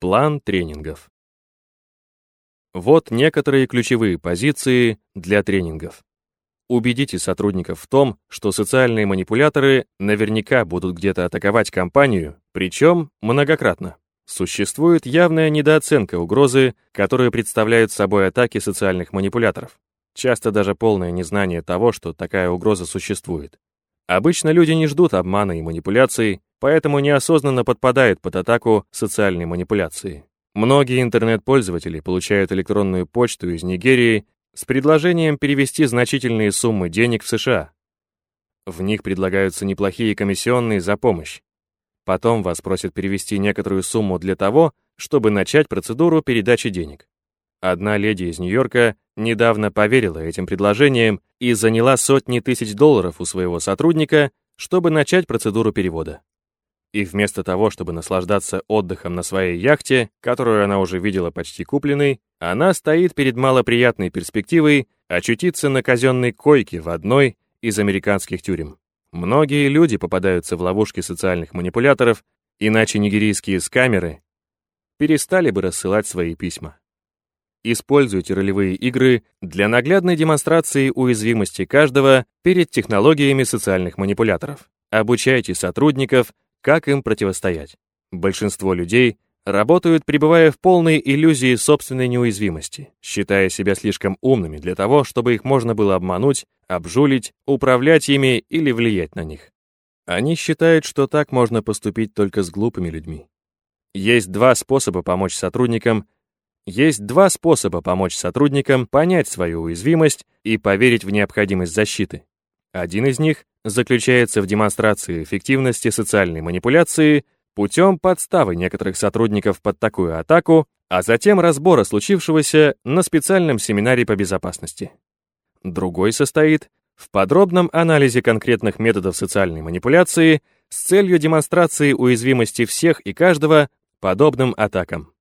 План тренингов. Вот некоторые ключевые позиции для тренингов. Убедите сотрудников в том, что социальные манипуляторы наверняка будут где-то атаковать компанию, причем многократно. Существует явная недооценка угрозы, которую представляют собой атаки социальных манипуляторов. Часто даже полное незнание того, что такая угроза существует. Обычно люди не ждут обмана и манипуляций, поэтому неосознанно подпадают под атаку социальной манипуляции. Многие интернет-пользователи получают электронную почту из Нигерии с предложением перевести значительные суммы денег в США. В них предлагаются неплохие комиссионные за помощь. Потом вас просят перевести некоторую сумму для того, чтобы начать процедуру передачи денег. Одна леди из Нью-Йорка недавно поверила этим предложениям и заняла сотни тысяч долларов у своего сотрудника, чтобы начать процедуру перевода. И вместо того, чтобы наслаждаться отдыхом на своей яхте, которую она уже видела почти купленной, она стоит перед малоприятной перспективой очутиться на казенной койке в одной из американских тюрем. Многие люди попадаются в ловушки социальных манипуляторов, иначе нигерийские скамеры перестали бы рассылать свои письма. Используйте ролевые игры для наглядной демонстрации уязвимости каждого перед технологиями социальных манипуляторов. Обучайте сотрудников, как им противостоять. Большинство людей работают, пребывая в полной иллюзии собственной неуязвимости, считая себя слишком умными для того, чтобы их можно было обмануть, обжулить, управлять ими или влиять на них. Они считают, что так можно поступить только с глупыми людьми. Есть два способа помочь сотрудникам есть два способа помочь сотрудникам понять свою уязвимость и поверить в необходимость защиты. Один из них заключается в демонстрации эффективности социальной манипуляции путем подставы некоторых сотрудников под такую атаку, а затем разбора случившегося на специальном семинаре по безопасности. Другой состоит в подробном анализе конкретных методов социальной манипуляции с целью демонстрации уязвимости всех и каждого подобным атакам.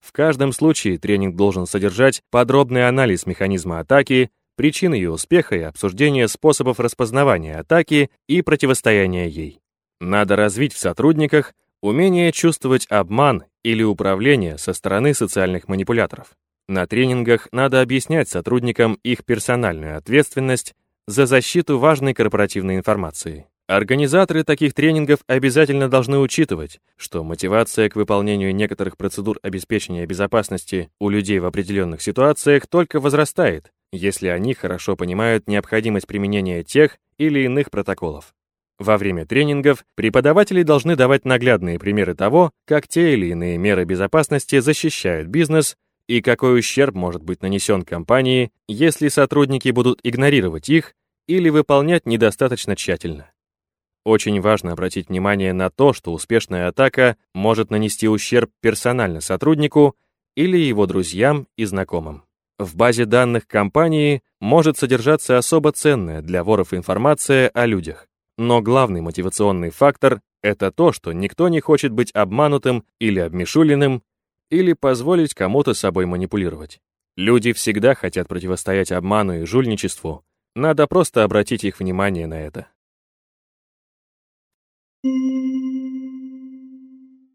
В каждом случае тренинг должен содержать подробный анализ механизма атаки, причин ее успеха и обсуждение способов распознавания атаки и противостояния ей. Надо развить в сотрудниках умение чувствовать обман или управление со стороны социальных манипуляторов. На тренингах надо объяснять сотрудникам их персональную ответственность за защиту важной корпоративной информации. Организаторы таких тренингов обязательно должны учитывать, что мотивация к выполнению некоторых процедур обеспечения безопасности у людей в определенных ситуациях только возрастает, если они хорошо понимают необходимость применения тех или иных протоколов. Во время тренингов преподаватели должны давать наглядные примеры того, как те или иные меры безопасности защищают бизнес и какой ущерб может быть нанесен компании, если сотрудники будут игнорировать их или выполнять недостаточно тщательно. Очень важно обратить внимание на то, что успешная атака может нанести ущерб персонально сотруднику или его друзьям и знакомым. В базе данных компании может содержаться особо ценная для воров информация о людях. Но главный мотивационный фактор — это то, что никто не хочет быть обманутым или обмешуленным, или позволить кому-то собой манипулировать. Люди всегда хотят противостоять обману и жульничеству, надо просто обратить их внимание на это.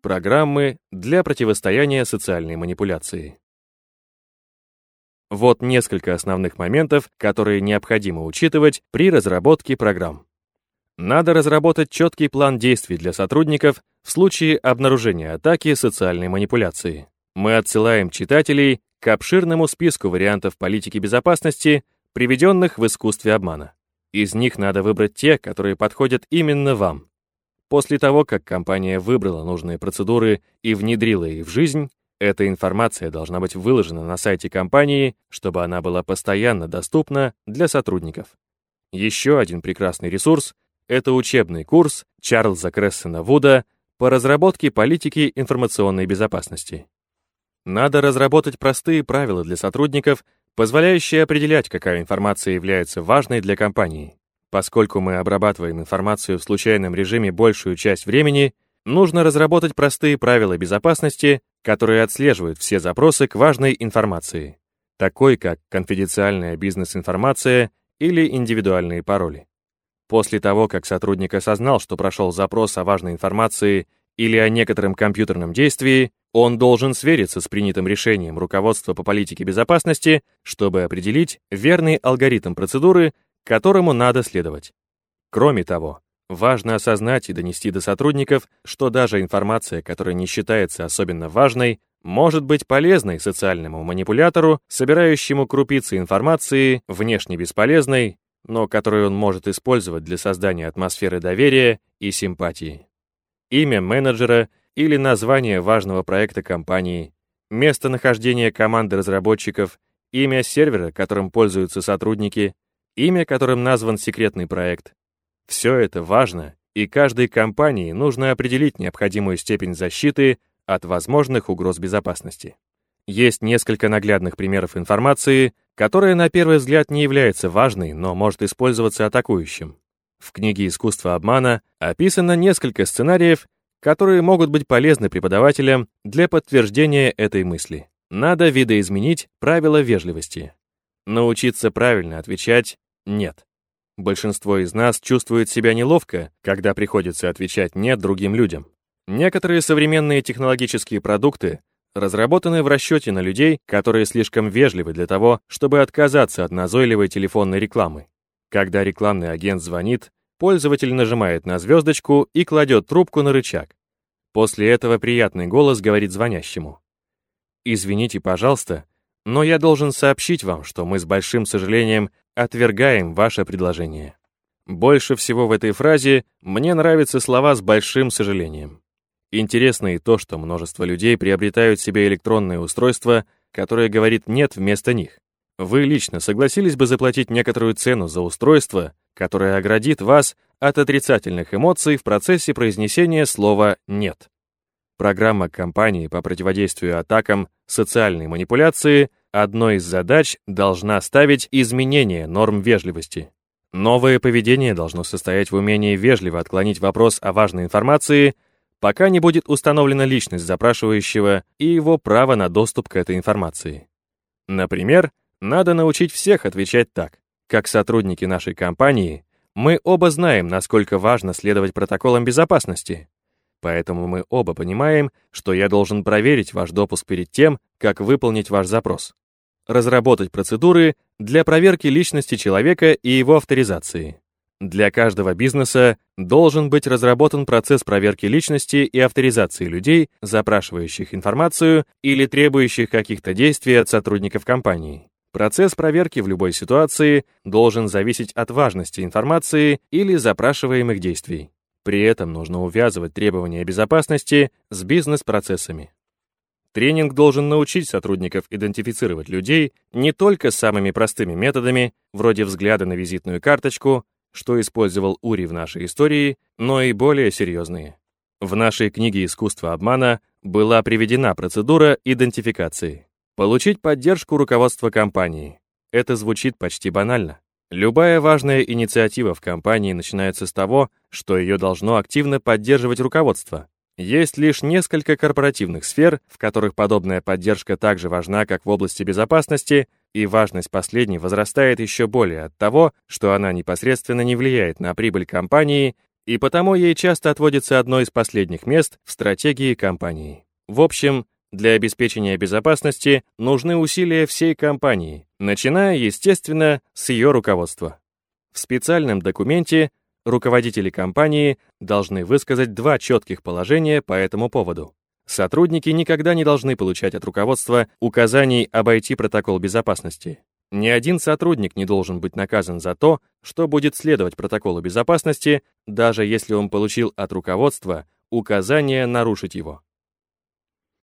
Программы для противостояния социальной манипуляции. Вот несколько основных моментов, которые необходимо учитывать при разработке программ. Надо разработать четкий план действий для сотрудников в случае обнаружения атаки социальной манипуляции. Мы отсылаем читателей к обширному списку вариантов политики безопасности, приведенных в искусстве обмана. Из них надо выбрать те, которые подходят именно вам. После того, как компания выбрала нужные процедуры и внедрила их в жизнь, эта информация должна быть выложена на сайте компании, чтобы она была постоянно доступна для сотрудников. Еще один прекрасный ресурс — это учебный курс Чарльза Крессена Вуда по разработке политики информационной безопасности. Надо разработать простые правила для сотрудников, позволяющие определять, какая информация является важной для компании. Поскольку мы обрабатываем информацию в случайном режиме большую часть времени, нужно разработать простые правила безопасности, которые отслеживают все запросы к важной информации, такой как конфиденциальная бизнес-информация или индивидуальные пароли. После того, как сотрудник осознал, что прошел запрос о важной информации или о некотором компьютерном действии, он должен свериться с принятым решением руководства по политике безопасности, чтобы определить верный алгоритм процедуры, которому надо следовать. Кроме того, важно осознать и донести до сотрудников, что даже информация, которая не считается особенно важной, может быть полезной социальному манипулятору, собирающему крупицы информации, внешне бесполезной, но которую он может использовать для создания атмосферы доверия и симпатии. Имя менеджера или название важного проекта компании, местонахождение команды разработчиков, имя сервера, которым пользуются сотрудники, имя, которым назван секретный проект. Все это важно, и каждой компании нужно определить необходимую степень защиты от возможных угроз безопасности. Есть несколько наглядных примеров информации, которая на первый взгляд не является важной, но может использоваться атакующим. В книге «Искусство обмана» описано несколько сценариев, которые могут быть полезны преподавателям для подтверждения этой мысли. Надо видоизменить правила вежливости. Научиться правильно отвечать «нет». Большинство из нас чувствует себя неловко, когда приходится отвечать «нет» другим людям. Некоторые современные технологические продукты разработаны в расчете на людей, которые слишком вежливы для того, чтобы отказаться от назойливой телефонной рекламы. Когда рекламный агент звонит, пользователь нажимает на звездочку и кладет трубку на рычаг. После этого приятный голос говорит звонящему. «Извините, пожалуйста, но я должен сообщить вам, что мы с большим сожалением отвергаем ваше предложение». Больше всего в этой фразе мне нравятся слова «с большим сожалением». Интересно и то, что множество людей приобретают себе электронное устройство, которое говорит «нет» вместо них. Вы лично согласились бы заплатить некоторую цену за устройство, которое оградит вас от отрицательных эмоций в процессе произнесения слова «нет». Программа компании по противодействию атакам социальной манипуляции одной из задач должна ставить изменение норм вежливости. Новое поведение должно состоять в умении вежливо отклонить вопрос о важной информации – пока не будет установлена личность запрашивающего и его право на доступ к этой информации. Например, надо научить всех отвечать так. Как сотрудники нашей компании, мы оба знаем, насколько важно следовать протоколам безопасности. Поэтому мы оба понимаем, что я должен проверить ваш допуск перед тем, как выполнить ваш запрос. Разработать процедуры для проверки личности человека и его авторизации. Для каждого бизнеса должен быть разработан процесс проверки личности и авторизации людей, запрашивающих информацию или требующих каких-то действий от сотрудников компании. Процесс проверки в любой ситуации должен зависеть от важности информации или запрашиваемых действий. При этом нужно увязывать требования безопасности с бизнес-процессами. Тренинг должен научить сотрудников идентифицировать людей не только самыми простыми методами, вроде взгляда на визитную карточку, что использовал Ури в нашей истории, но и более серьезные. В нашей книге «Искусство обмана» была приведена процедура идентификации. Получить поддержку руководства компании. Это звучит почти банально. Любая важная инициатива в компании начинается с того, что ее должно активно поддерживать руководство. Есть лишь несколько корпоративных сфер, в которых подобная поддержка так же важна, как в области безопасности, и важность последней возрастает еще более от того, что она непосредственно не влияет на прибыль компании, и потому ей часто отводится одно из последних мест в стратегии компании. В общем, для обеспечения безопасности нужны усилия всей компании, начиная, естественно, с ее руководства. В специальном документе руководители компании должны высказать два четких положения по этому поводу. Сотрудники никогда не должны получать от руководства указаний обойти протокол безопасности. Ни один сотрудник не должен быть наказан за то, что будет следовать протоколу безопасности, даже если он получил от руководства указание нарушить его.